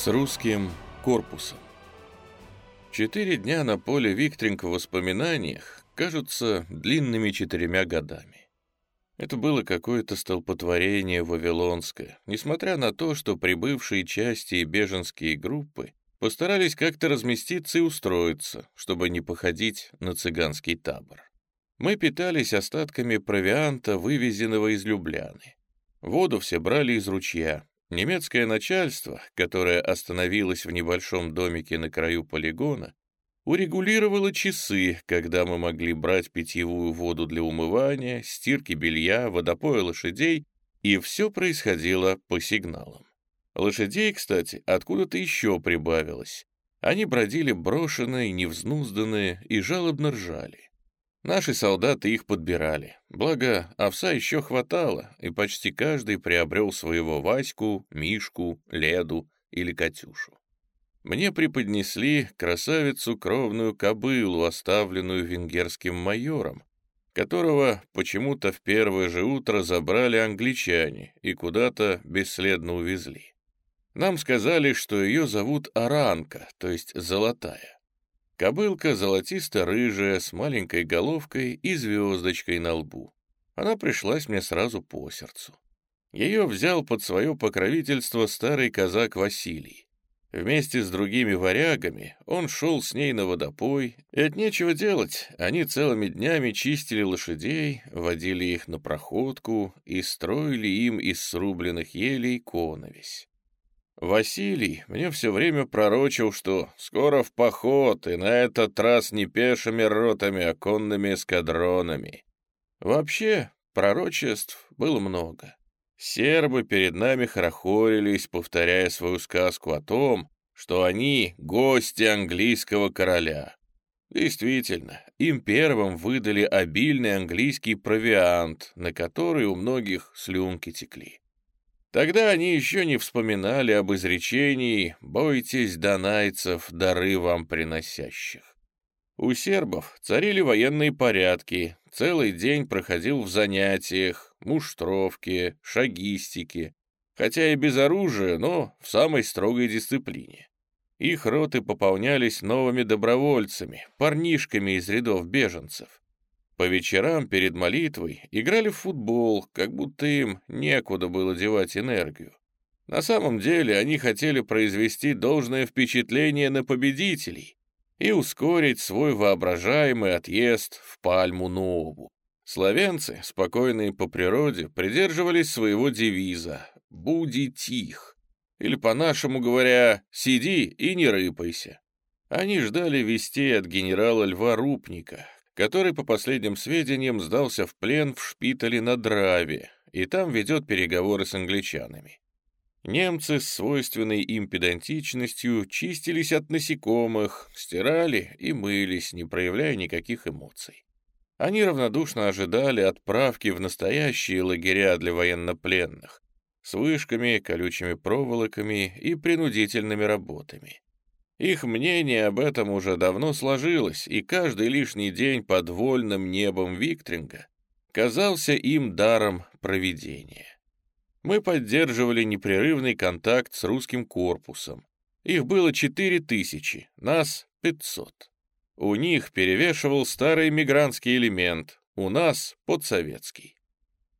с русским корпусом. Четыре дня на поле Виктринг в воспоминаниях кажутся длинными четырьмя годами. Это было какое-то столпотворение вавилонское, несмотря на то, что прибывшие части и беженские группы постарались как-то разместиться и устроиться, чтобы не походить на цыганский табор. Мы питались остатками провианта, вывезенного из Любляны. Воду все брали из ручья, Немецкое начальство, которое остановилось в небольшом домике на краю полигона, урегулировало часы, когда мы могли брать питьевую воду для умывания, стирки белья, водопоя лошадей, и все происходило по сигналам. Лошадей, кстати, откуда-то еще прибавилось. Они бродили брошенные, невзнузданные и жалобно ржали. Наши солдаты их подбирали. Благо, овса еще хватало, и почти каждый приобрел своего Ваську, Мишку, Леду или Катюшу. Мне преподнесли красавицу кровную кобылу, оставленную венгерским майором, которого почему-то в первое же утро забрали англичане и куда-то бесследно увезли. Нам сказали, что ее зовут Аранка, то есть Золотая. Кобылка золотисто-рыжая, с маленькой головкой и звездочкой на лбу. Она пришлась мне сразу по сердцу. Ее взял под свое покровительство старый казак Василий. Вместе с другими варягами он шел с ней на водопой, и от нечего делать, они целыми днями чистили лошадей, водили их на проходку и строили им из срубленных елей коновесь. Василий мне все время пророчил, что скоро в поход, и на этот раз не пешими ротами, а конными эскадронами. Вообще, пророчеств было много. Сербы перед нами хорохорились, повторяя свою сказку о том, что они — гости английского короля. Действительно, им первым выдали обильный английский провиант, на который у многих слюнки текли. Тогда они еще не вспоминали об изречении «бойтесь донайцев, дары вам приносящих». У сербов царили военные порядки, целый день проходил в занятиях, муштровке, шагистике, хотя и без оружия, но в самой строгой дисциплине. Их роты пополнялись новыми добровольцами, парнишками из рядов беженцев. По вечерам перед молитвой играли в футбол, как будто им некуда было девать энергию. На самом деле они хотели произвести должное впечатление на победителей и ускорить свой воображаемый отъезд в Пальму-Нову. Славянцы, спокойные по природе, придерживались своего девиза «Буди тих», или, по-нашему говоря, «Сиди и не рыпайся». Они ждали вестей от генерала Льва Рупника, который, по последним сведениям, сдался в плен в шпитале на Драве и там ведет переговоры с англичанами. Немцы с свойственной им педантичностью чистились от насекомых, стирали и мылись, не проявляя никаких эмоций. Они равнодушно ожидали отправки в настоящие лагеря для военнопленных с вышками, колючими проволоками и принудительными работами. Их мнение об этом уже давно сложилось, и каждый лишний день под вольным небом Виктринга казался им даром провидения. Мы поддерживали непрерывный контакт с русским корпусом. Их было четыре тысячи, нас — пятьсот. У них перевешивал старый мигрантский элемент, у нас — подсоветский.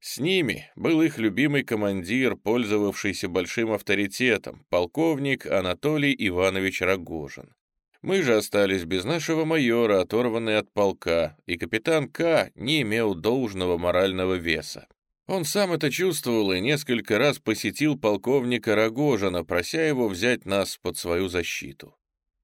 С ними был их любимый командир, пользовавшийся большим авторитетом, полковник Анатолий Иванович Рогожин. Мы же остались без нашего майора, оторванные от полка, и капитан К. не имел должного морального веса. Он сам это чувствовал и несколько раз посетил полковника Рогожина, прося его взять нас под свою защиту.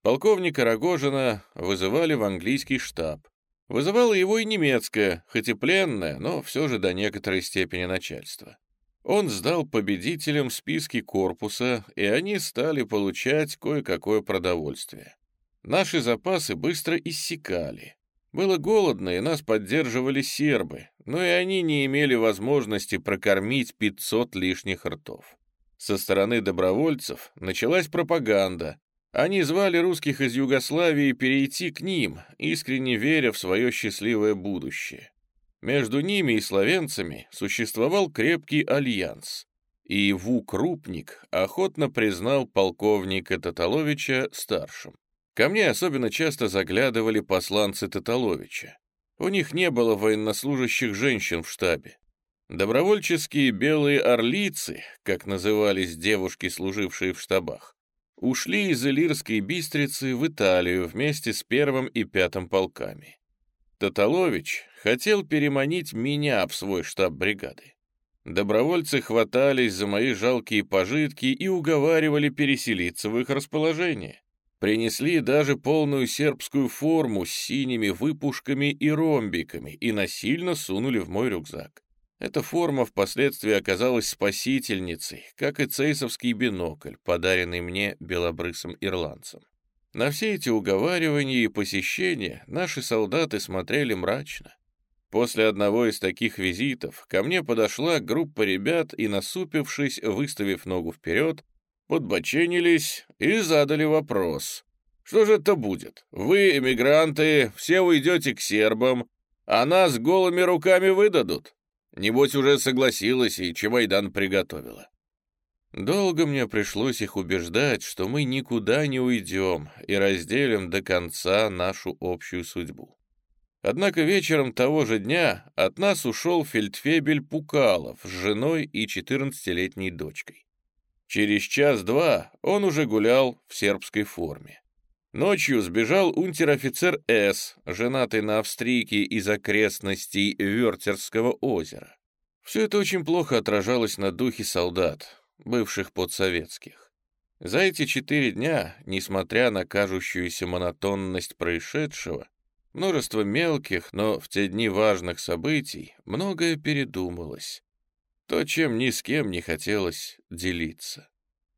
Полковника Рогожина вызывали в английский штаб. Вызывало его и немецкое, хоть и пленное, но все же до некоторой степени начальства. Он сдал победителям списки корпуса, и они стали получать кое-какое продовольствие. Наши запасы быстро иссякали. Было голодно, и нас поддерживали сербы, но и они не имели возможности прокормить 500 лишних ртов. Со стороны добровольцев началась пропаганда, они звали русских из Югославии перейти к ним, искренне веря в свое счастливое будущее. Между ними и словенцами существовал крепкий альянс. и Ву Крупник охотно признал полковника Таталовича старшим. Ко мне особенно часто заглядывали посланцы Таталовича. У них не было военнослужащих женщин в штабе. Добровольческие белые орлицы, как назывались девушки, служившие в штабах, ушли из Илирской Бистрицы в Италию вместе с первым и пятым полками. Таталович хотел переманить меня в свой штаб бригады. Добровольцы хватались за мои жалкие пожитки и уговаривали переселиться в их расположение. Принесли даже полную сербскую форму с синими выпушками и ромбиками и насильно сунули в мой рюкзак. Эта форма впоследствии оказалась спасительницей, как и цейсовский бинокль, подаренный мне белобрысым ирландцем. На все эти уговаривания и посещения наши солдаты смотрели мрачно. После одного из таких визитов ко мне подошла группа ребят и, насупившись, выставив ногу вперед, подбоченились и задали вопрос. «Что же это будет? Вы, эмигранты, все уйдете к сербам, а нас голыми руками выдадут?» Небось, уже согласилась и чемайдан приготовила. Долго мне пришлось их убеждать, что мы никуда не уйдем и разделим до конца нашу общую судьбу. Однако вечером того же дня от нас ушел фельдфебель Пукалов с женой и 14-летней дочкой. Через час-два он уже гулял в сербской форме. Ночью сбежал унтер-офицер С., женатый на австрийке из окрестностей Вертерского озера. Все это очень плохо отражалось на духе солдат бывших подсоветских. За эти четыре дня, несмотря на кажущуюся монотонность происшедшего, множество мелких, но в те дни важных событий, многое передумалось. То, чем ни с кем не хотелось делиться.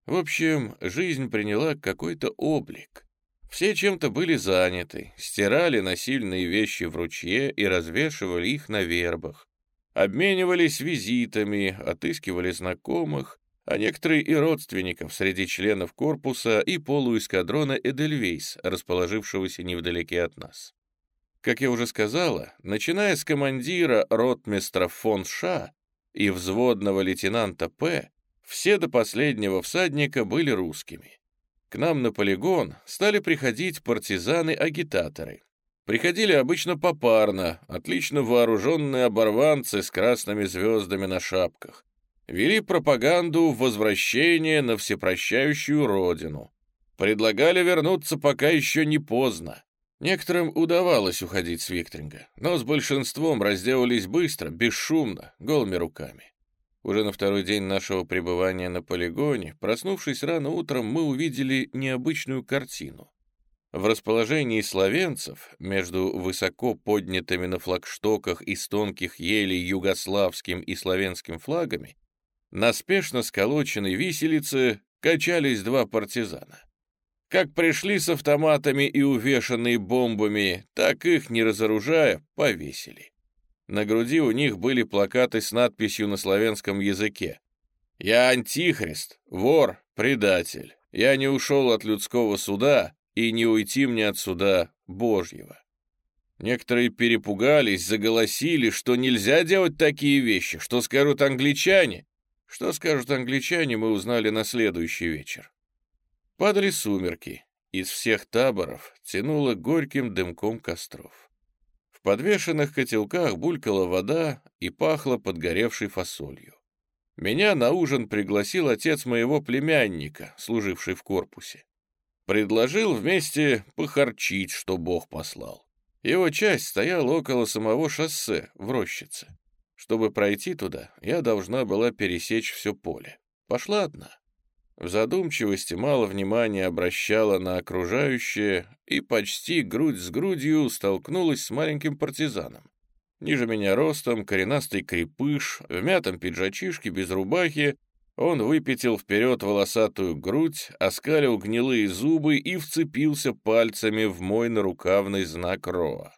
В общем, жизнь приняла какой-то облик. Все чем-то были заняты, стирали насильные вещи в ручье и развешивали их на вербах, обменивались визитами, отыскивали знакомых, а некоторые и родственников среди членов корпуса и полуэскадрона «Эдельвейс», расположившегося невдалеке от нас. Как я уже сказала, начиная с командира ротмистра фон Ша и взводного лейтенанта П., все до последнего всадника были русскими. К нам на полигон стали приходить партизаны-агитаторы. Приходили обычно попарно, отлично вооруженные оборванцы с красными звездами на шапках, вели пропаганду возвращения на всепрощающую родину. Предлагали вернуться, пока еще не поздно. Некоторым удавалось уходить с Виктринга, но с большинством разделались быстро, бесшумно, голыми руками. Уже на второй день нашего пребывания на полигоне, проснувшись рано утром, мы увидели необычную картину. В расположении словенцев, между высоко поднятыми на флагштоках из тонких елей югославским и славянским флагами, на спешно сколоченной виселице качались два партизана. Как пришли с автоматами и увешанные бомбами, так их, не разоружая, повесили. На груди у них были плакаты с надписью на славянском языке. «Я антихрист, вор, предатель. Я не ушел от людского суда, и не уйти мне от суда Божьего». Некоторые перепугались, заголосили, что нельзя делать такие вещи, что скажут англичане, что скажут англичане, мы узнали на следующий вечер. Падали сумерки. Из всех таборов тянуло горьким дымком костров. Подвешенных котелках булькала вода и пахло подгоревшей фасолью. Меня на ужин пригласил отец моего племянника, служивший в корпусе. Предложил вместе похорчить, что Бог послал. Его часть стояла около самого шоссе, в рощице. Чтобы пройти туда, я должна была пересечь все поле. Пошла одна. В задумчивости мало внимания обращала на окружающее и почти грудь с грудью столкнулась с маленьким партизаном. Ниже меня ростом, коренастый крепыш, в мятом пиджачишке без рубахи, он выпятил вперед волосатую грудь, оскалил гнилые зубы и вцепился пальцами в мой нарукавный знак Роа.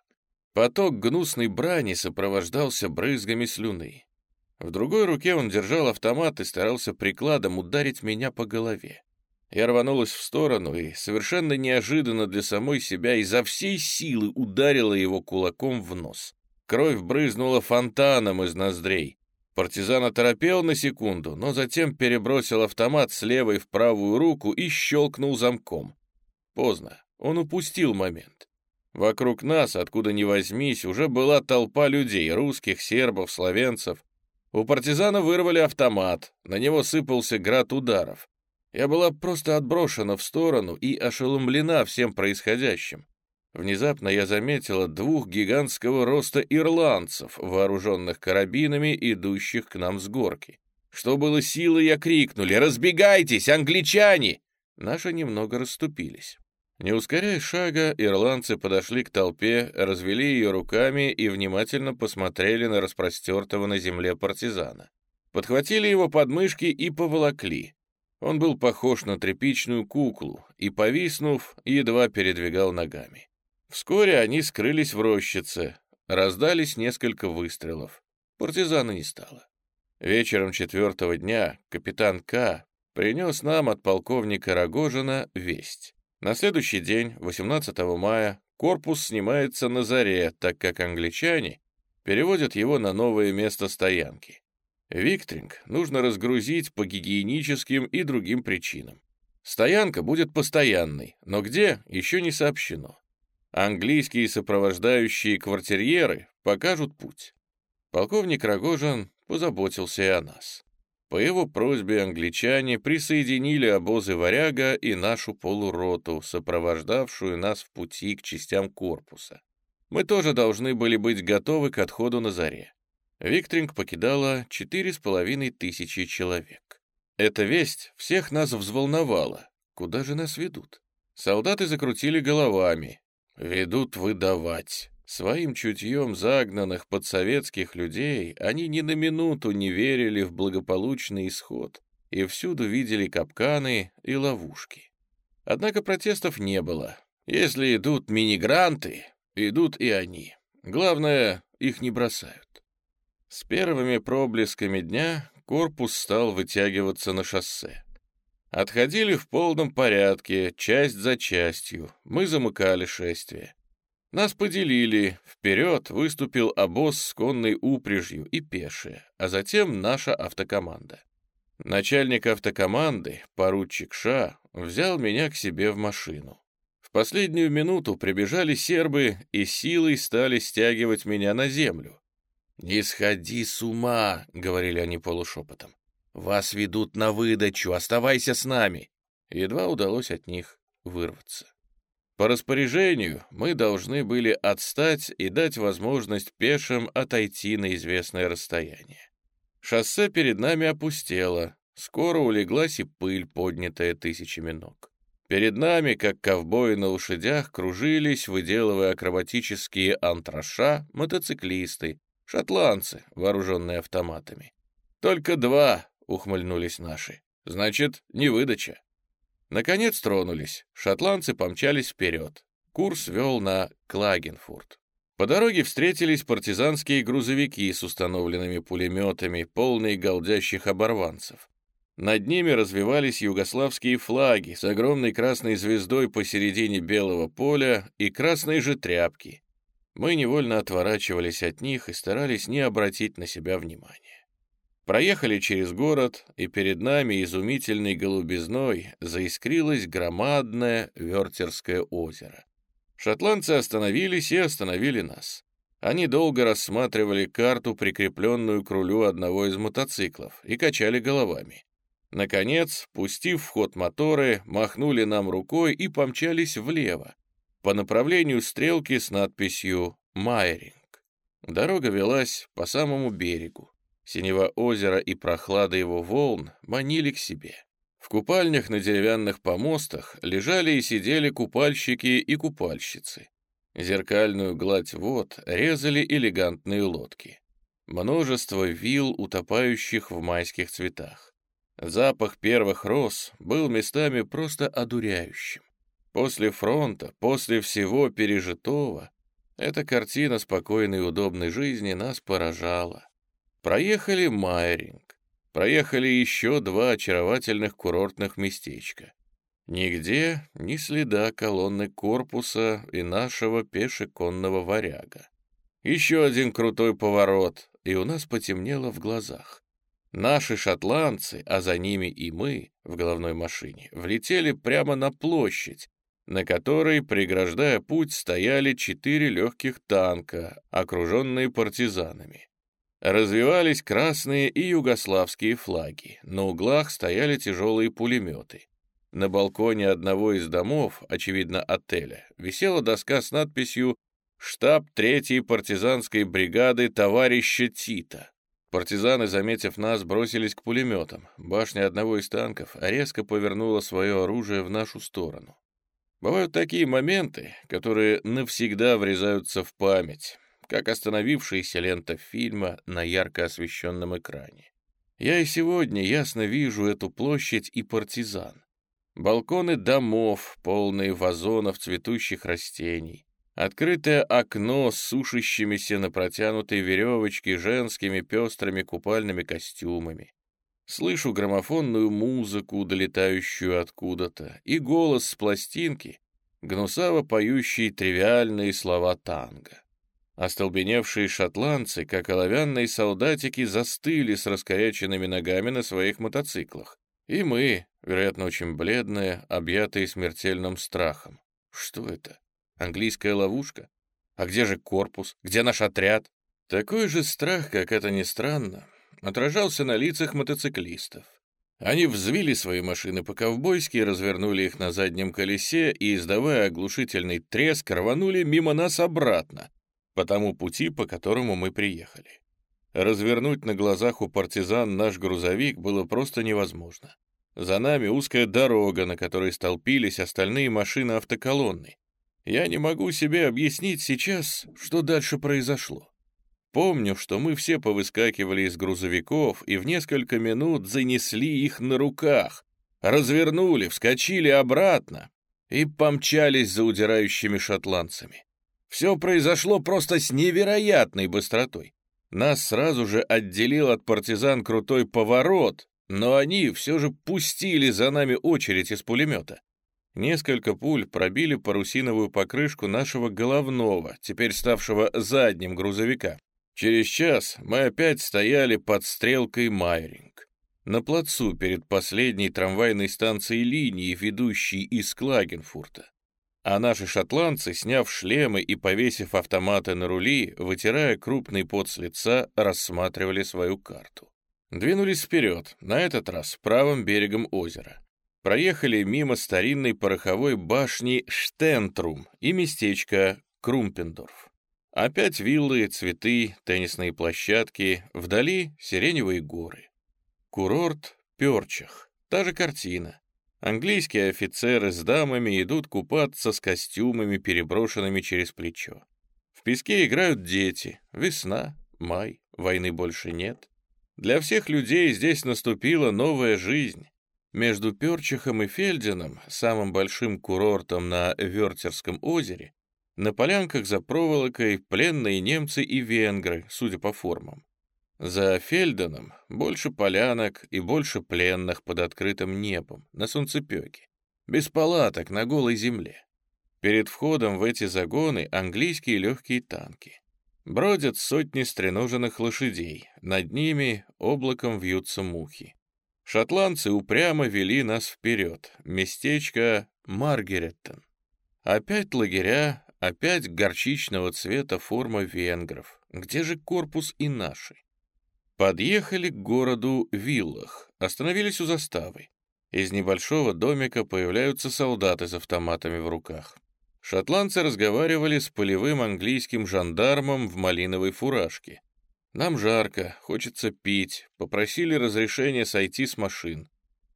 Поток гнусной брани сопровождался брызгами слюны. В другой руке он держал автомат и старался прикладом ударить меня по голове. Я рванулась в сторону и, совершенно неожиданно для самой себя, изо всей силы ударила его кулаком в нос. Кровь брызнула фонтаном из ноздрей. Партизан оторопел на секунду, но затем перебросил автомат с левой в правую руку и щелкнул замком. Поздно, он упустил момент. Вокруг нас, откуда ни возьмись, уже была толпа людей, русских, сербов, словенцев. У партизана вырвали автомат, на него сыпался град ударов. Я была просто отброшена в сторону и ошеломлена всем происходящим. Внезапно я заметила двух гигантского роста ирландцев, вооруженных карабинами, идущих к нам с горки. Что было силы, я крикнули «Разбегайтесь, англичане!» Наши немного расступились. Не ускоряя шага, ирландцы подошли к толпе, развели ее руками и внимательно посмотрели на распростертого на земле партизана. Подхватили его подмышки и поволокли. Он был похож на тряпичную куклу и, повиснув, едва передвигал ногами. Вскоре они скрылись в рощице, раздались несколько выстрелов. Партизана не стало. Вечером четвертого дня капитан К. принес нам от полковника Рогожина весть. На следующий день, 18 мая, корпус снимается на заре, так как англичане переводят его на новое место стоянки. Виктринг нужно разгрузить по гигиеническим и другим причинам. Стоянка будет постоянной, но где, еще не сообщено. Английские сопровождающие квартирьеры покажут путь. Полковник Рогожин позаботился и о нас. По его просьбе англичане присоединили обозы «Варяга» и нашу полуроту, сопровождавшую нас в пути к частям корпуса. Мы тоже должны были быть готовы к отходу на заре. Виктринг покидала четыре с половиной тысячи человек. Эта весть всех нас взволновала. Куда же нас ведут? Солдаты закрутили головами. Ведут выдавать. Своим чутьем загнанных под советских людей они ни на минуту не верили в благополучный исход и всюду видели капканы и ловушки. Однако протестов не было. Если идут минигранты, идут и они. Главное, их не бросают. С первыми проблесками дня корпус стал вытягиваться на шоссе. Отходили в полном порядке, часть за частью. Мы замыкали шествие. Нас поделили, вперед выступил обоз с конной упряжью и пешие, а затем наша автокоманда. Начальник автокоманды, поручик Ша, взял меня к себе в машину. В последнюю минуту прибежали сербы и силой стали стягивать меня на землю. «Не сходи с ума», — говорили они полушепотом. «Вас ведут на выдачу, оставайся с нами». Едва удалось от них вырваться. По распоряжению мы должны были отстать и дать возможность пешим отойти на известное расстояние. Шоссе перед нами опустело, скоро улеглась и пыль, поднятая тысячами ног. Перед нами, как ковбои на лошадях, кружились, выделывая акробатические антраша, мотоциклисты, шотландцы, вооруженные автоматами. «Только два», — ухмыльнулись наши. «Значит, не выдача». Наконец тронулись. Шотландцы помчались вперед. Курс вел на Клагенфурт. По дороге встретились партизанские грузовики с установленными пулеметами, полные голдящих оборванцев. Над ними развивались югославские флаги с огромной красной звездой посередине белого поля и красной же тряпки. Мы невольно отворачивались от них и старались не обратить на себя внимания. Проехали через город, и перед нами изумительной голубизной заискрилось громадное Вертерское озеро. Шотландцы остановились и остановили нас. Они долго рассматривали карту, прикрепленную к рулю одного из мотоциклов, и качали головами. Наконец, пустив в ход моторы, махнули нам рукой и помчались влево, по направлению стрелки с надписью «Майринг». Дорога велась по самому берегу. Синева озера и прохлада его волн манили к себе. В купальнях на деревянных помостах лежали и сидели купальщики и купальщицы. Зеркальную гладь вод резали элегантные лодки. Множество вил, утопающих в майских цветах. Запах первых роз был местами просто одуряющим. После фронта, после всего пережитого, эта картина спокойной и удобной жизни нас поражала. Проехали Майринг, проехали еще два очаровательных курортных местечка. Нигде ни следа колонны корпуса и нашего пешеконного варяга. Еще один крутой поворот, и у нас потемнело в глазах. Наши шотландцы, а за ними и мы в головной машине, влетели прямо на площадь, на которой, преграждая путь, стояли четыре легких танка, окруженные партизанами. Развивались красные и югославские флаги, на углах стояли тяжелые пулеметы. На балконе одного из домов, очевидно, отеля, висела доска с надписью «Штаб третьей партизанской бригады товарища Тита». Партизаны, заметив нас, бросились к пулеметам. Башня одного из танков резко повернула свое оружие в нашу сторону. Бывают такие моменты, которые навсегда врезаются в память, как остановившаяся лента фильма на ярко освещенном экране. Я и сегодня ясно вижу эту площадь и партизан. Балконы домов, полные вазонов цветущих растений, открытое окно с сушащимися на протянутой веревочке женскими пестрыми купальными костюмами, Слышу граммофонную музыку, долетающую откуда-то, и голос с пластинки, гнусаво поющий тривиальные слова танго. Остолбеневшие шотландцы, как оловянные солдатики, застыли с раскоряченными ногами на своих мотоциклах. И мы, вероятно, очень бледные, объятые смертельным страхом. Что это? Английская ловушка? А где же корпус? Где наш отряд? Такой же страх, как это ни странно, отражался на лицах мотоциклистов. Они взвили свои машины по-ковбойски, развернули их на заднем колесе и, издавая оглушительный треск, рванули мимо нас обратно, по тому пути, по которому мы приехали. Развернуть на глазах у партизан наш грузовик было просто невозможно. За нами узкая дорога, на которой столпились остальные машины автоколонны. Я не могу себе объяснить сейчас, что дальше произошло. Помню, что мы все повыскакивали из грузовиков и в несколько минут занесли их на руках, развернули, вскочили обратно и помчались за удирающими шотландцами. Все произошло просто с невероятной быстротой. Нас сразу же отделил от партизан крутой поворот, но они все же пустили за нами очередь из пулемета. Несколько пуль пробили парусиновую покрышку нашего головного, теперь ставшего задним грузовика. Через час мы опять стояли под стрелкой Майринг. На плацу перед последней трамвайной станцией линии, ведущей из Клагенфурта. А наши шотландцы, сняв шлемы и повесив автоматы на рули, вытирая крупный пот с лица, рассматривали свою карту. Двинулись вперед, на этот раз правым берегом озера. Проехали мимо старинной пороховой башни Штентрум и местечка Крумпендорф. Опять виллы, цветы, теннисные площадки, вдали сиреневые горы. Курорт Перчах, та же картина. Английские офицеры с дамами идут купаться с костюмами, переброшенными через плечо. В песке играют дети. Весна, май, войны больше нет. Для всех людей здесь наступила новая жизнь. Между Перчихом и Фельденом, самым большим курортом на Вертерском озере, на полянках за проволокой пленные немцы и венгры, судя по формам. За Фельденом больше полянок и больше пленных под открытым небом, на солнцепёке, без палаток на голой земле. Перед входом в эти загоны английские легкие танки. Бродят сотни стреноженных лошадей, над ними облаком вьются мухи. Шотландцы упрямо вели нас вперед, местечко Маргареттон. Опять лагеря, Опять горчичного цвета форма венгров. Где же корпус и наши? Подъехали к городу Виллах, остановились у заставы. Из небольшого домика появляются солдаты с автоматами в руках. Шотландцы разговаривали с полевым английским жандармом в малиновой фуражке. Нам жарко, хочется пить, попросили разрешения сойти с машин.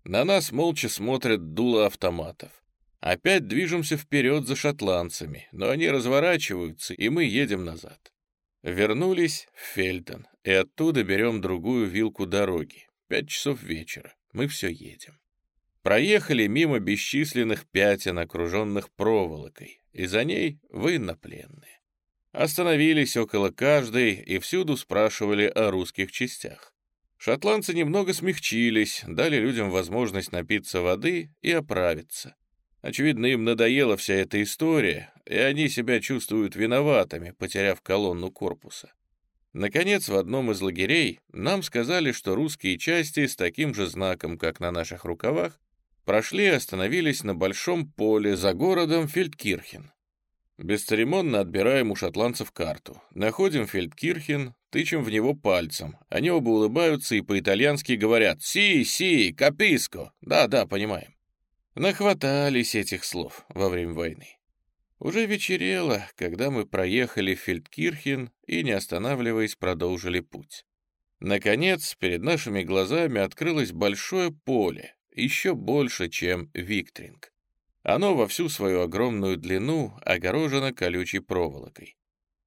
На нас молча смотрят дуло автоматов. Опять движемся вперед за шотландцами, но они разворачиваются, и мы едем назад. Вернулись в Фельден, и оттуда берем другую вилку дороги. Пять часов вечера. Мы все едем. Проехали мимо бесчисленных пятен, окруженных проволокой, и за ней военнопленные. Остановились около каждой и всюду спрашивали о русских частях. Шотландцы немного смягчились, дали людям возможность напиться воды и оправиться. Очевидно, им надоела вся эта история, и они себя чувствуют виноватыми, потеряв колонну корпуса. Наконец, в одном из лагерей нам сказали, что русские части с таким же знаком, как на наших рукавах, прошли и остановились на большом поле за городом Фельдкирхен. Бесцеремонно отбираем у шотландцев карту. Находим Фельдкирхен, тычем в него пальцем. Они оба улыбаются и по-итальянски говорят «Си, си, каписко». Да-да, понимаем. Нахватались этих слов во время войны. Уже вечерело, когда мы проехали Фельдкирхен и, не останавливаясь, продолжили путь. Наконец, перед нашими глазами открылось большое поле, еще больше, чем Виктринг. Оно во всю свою огромную длину огорожено колючей проволокой.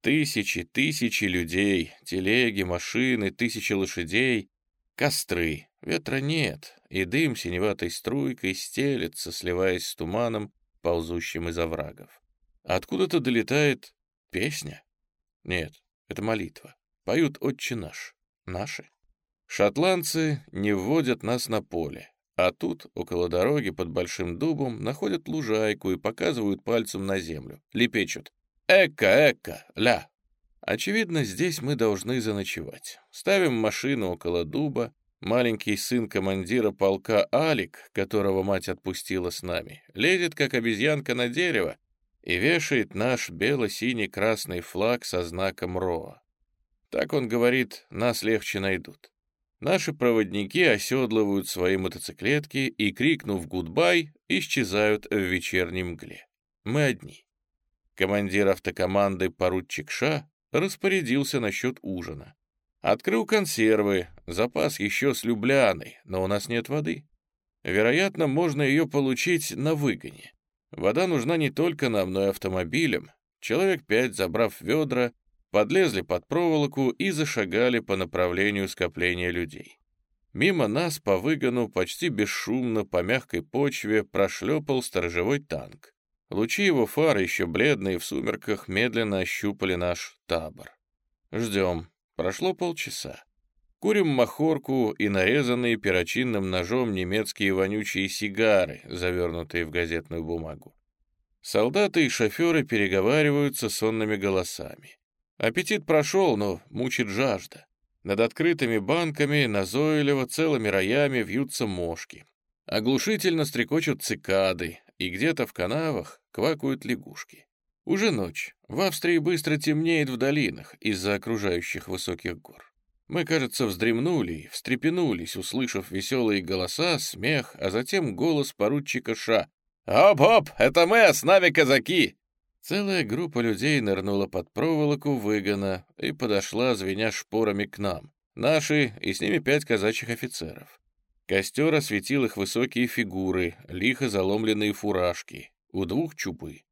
Тысячи, тысячи людей, телеги, машины, тысячи лошадей, костры. Ветра нет, и дым синеватой струйкой стелется, сливаясь с туманом, ползущим из оврагов. Откуда-то долетает песня? Нет, это молитва. Поют «Отче наш». Наши. Шотландцы не вводят нас на поле, а тут, около дороги, под большим дубом, находят лужайку и показывают пальцем на землю. Лепечут. «Эка, эка, ля». Очевидно, здесь мы должны заночевать. Ставим машину около дуба. Маленький сын командира полка Алик, которого мать отпустила с нами, лезет, как обезьянка на дерево, и вешает наш бело-синий-красный флаг со знаком РОА. Так он говорит, нас легче найдут. Наши проводники оседлывают свои мотоциклетки и, крикнув «гудбай», исчезают в вечерней мгле. Мы одни. Командир автокоманды поручик Ша распорядился насчет ужина. Открыл консервы, запас еще с Любляной, но у нас нет воды. Вероятно, можно ее получить на выгоне. Вода нужна не только нам, но и автомобилям. Человек пять, забрав ведра, подлезли под проволоку и зашагали по направлению скопления людей. Мимо нас по выгону почти бесшумно по мягкой почве прошлепал сторожевой танк. Лучи его фар, еще бледные в сумерках, медленно ощупали наш табор. Ждем. Прошло полчаса. Курим махорку и нарезанные перочинным ножом немецкие вонючие сигары, завернутые в газетную бумагу. Солдаты и шоферы переговариваются сонными голосами. Аппетит прошел, но мучит жажда. Над открытыми банками назойливо целыми роями вьются мошки. Оглушительно стрекочут цикады, и где-то в канавах квакают лягушки. Уже ночь. В Австрии быстро темнеет в долинах из-за окружающих высоких гор. Мы, кажется, вздремнули и встрепенулись, услышав веселые голоса, смех, а затем голос поручика Ша. «Оп-оп, это мы, с нами казаки!» Целая группа людей нырнула под проволоку выгона и подошла, звеня шпорами к нам. Наши, и с ними пять казачьих офицеров. Костер осветил их высокие фигуры, лихо заломленные фуражки, у двух чупы.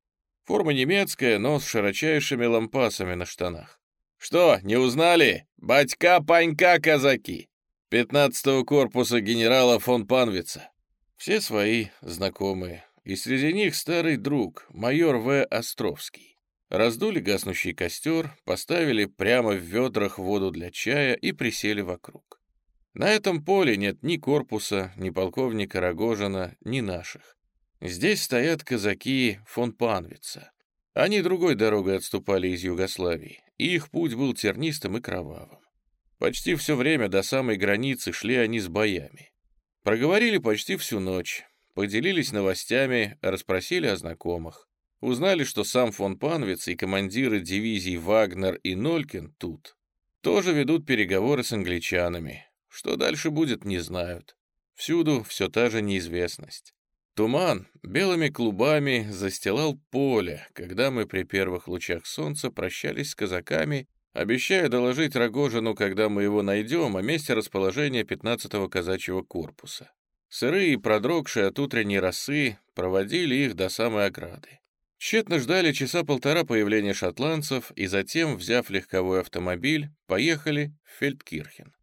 Форма немецкая, но с широчайшими лампасами на штанах. «Что, не узнали? Батька-панька, казаки! Пятнадцатого корпуса генерала фон Панвица». Все свои, знакомые, и среди них старый друг, майор В. Островский. Раздули гаснущий костер, поставили прямо в ведрах воду для чая и присели вокруг. На этом поле нет ни корпуса, ни полковника Рогожина, ни наших. Здесь стоят казаки фон Панвица. Они другой дорогой отступали из Югославии и их путь был тернистым и кровавым. Почти все время до самой границы шли они с боями. Проговорили почти всю ночь, поделились новостями, расспросили о знакомых. Узнали, что сам фон Панвиц и командиры дивизий Вагнер и Нолькин тут. Тоже ведут переговоры с англичанами. Что дальше будет, не знают. Всюду все та же неизвестность. Туман белыми клубами застилал поле, когда мы при первых лучах солнца прощались с казаками, обещая доложить Рогожину, когда мы его найдем, о месте расположения 15-го казачьего корпуса. Сырые и продрогшие от утренней росы проводили их до самой ограды. Тщетно ждали часа полтора появления шотландцев и затем, взяв легковой автомобиль, поехали в Фельдкирхен.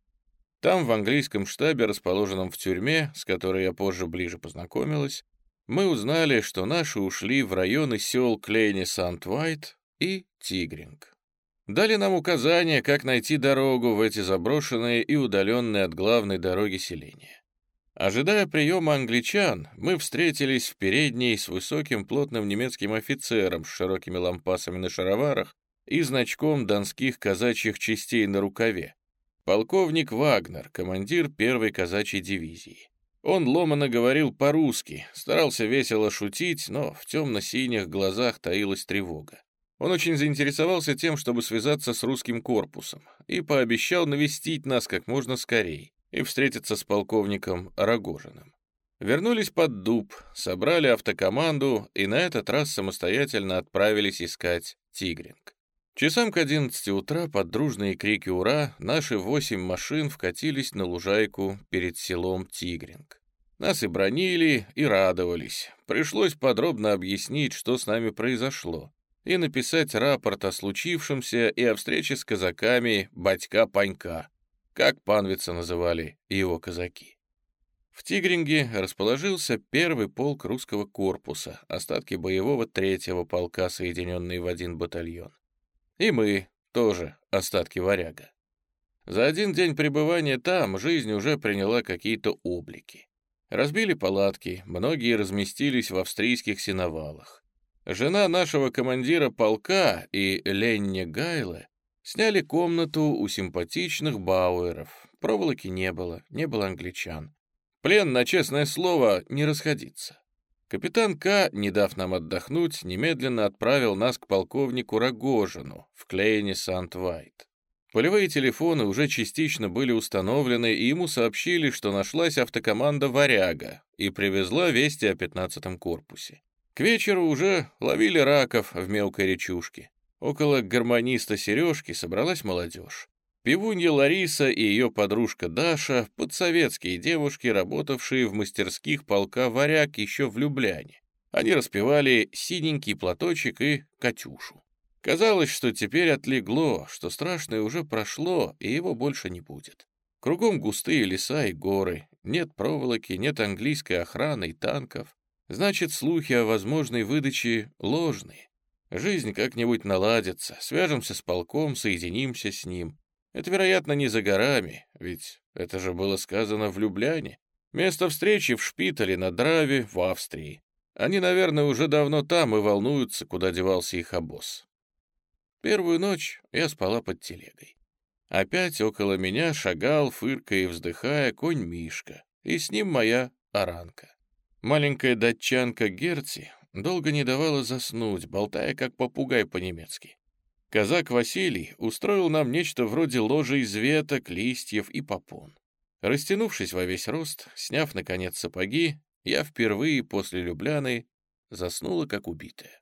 Там, в английском штабе, расположенном в тюрьме, с которой я позже ближе познакомилась, мы узнали, что наши ушли в районы сел Клейни Сант-Вайт и Тигринг. Дали нам указания, как найти дорогу в эти заброшенные и удаленные от главной дороги селения. Ожидая приема англичан, мы встретились в передней с высоким плотным немецким офицером с широкими лампасами на шароварах и значком донских казачьих частей на рукаве. Полковник Вагнер, командир первой казачьей дивизии. Он ломано говорил по-русски, старался весело шутить, но в темно-синих глазах таилась тревога. Он очень заинтересовался тем, чтобы связаться с русским корпусом, и пообещал навестить нас как можно скорее и встретиться с полковником Рогожиным. Вернулись под дуб, собрали автокоманду и на этот раз самостоятельно отправились искать «Тигринг». Часам к 11 утра под дружные крики «Ура!» наши восемь машин вкатились на лужайку перед селом Тигринг. Нас и бронили, и радовались. Пришлось подробно объяснить, что с нами произошло, и написать рапорт о случившемся и о встрече с казаками «Батька-панька», как панвица называли его казаки. В Тигринге расположился первый полк русского корпуса, остатки боевого третьего полка, соединенные в один батальон. И мы тоже остатки варяга. За один день пребывания там жизнь уже приняла какие-то облики. Разбили палатки, многие разместились в австрийских сеновалах. Жена нашего командира полка и Ленни Гайле сняли комнату у симпатичных бауэров. Проволоки не было, не было англичан. Плен, на честное слово, не расходится. Капитан К, не дав нам отдохнуть, немедленно отправил нас к полковнику Рогожину в Клейне Сант-Вайт. Полевые телефоны уже частично были установлены, и ему сообщили, что нашлась автокоманда «Варяга» и привезла вести о 15-м корпусе. К вечеру уже ловили раков в мелкой речушке. Около гармониста Сережки собралась молодежь. Пивунья Лариса и ее подружка Даша — подсоветские девушки, работавшие в мастерских полка «Варяг» еще в Любляне. Они распевали «Синенький платочек» и «Катюшу». Казалось, что теперь отлегло, что страшное уже прошло, и его больше не будет. Кругом густые леса и горы, нет проволоки, нет английской охраны и танков. Значит, слухи о возможной выдаче ложные. Жизнь как-нибудь наладится, свяжемся с полком, соединимся с ним. Это, вероятно, не за горами, ведь это же было сказано в Любляне. Место встречи в Шпитале на Драве в Австрии. Они, наверное, уже давно там и волнуются, куда девался их обоз. Первую ночь я спала под телегой. Опять около меня шагал, фыркая и вздыхая, конь Мишка, и с ним моя оранка. Маленькая датчанка Герти долго не давала заснуть, болтая как попугай по-немецки. Казак Василий устроил нам нечто вроде ложи из веток, листьев и попон. Растянувшись во весь рост, сняв, наконец, сапоги, я впервые после Любляны заснула, как убитая.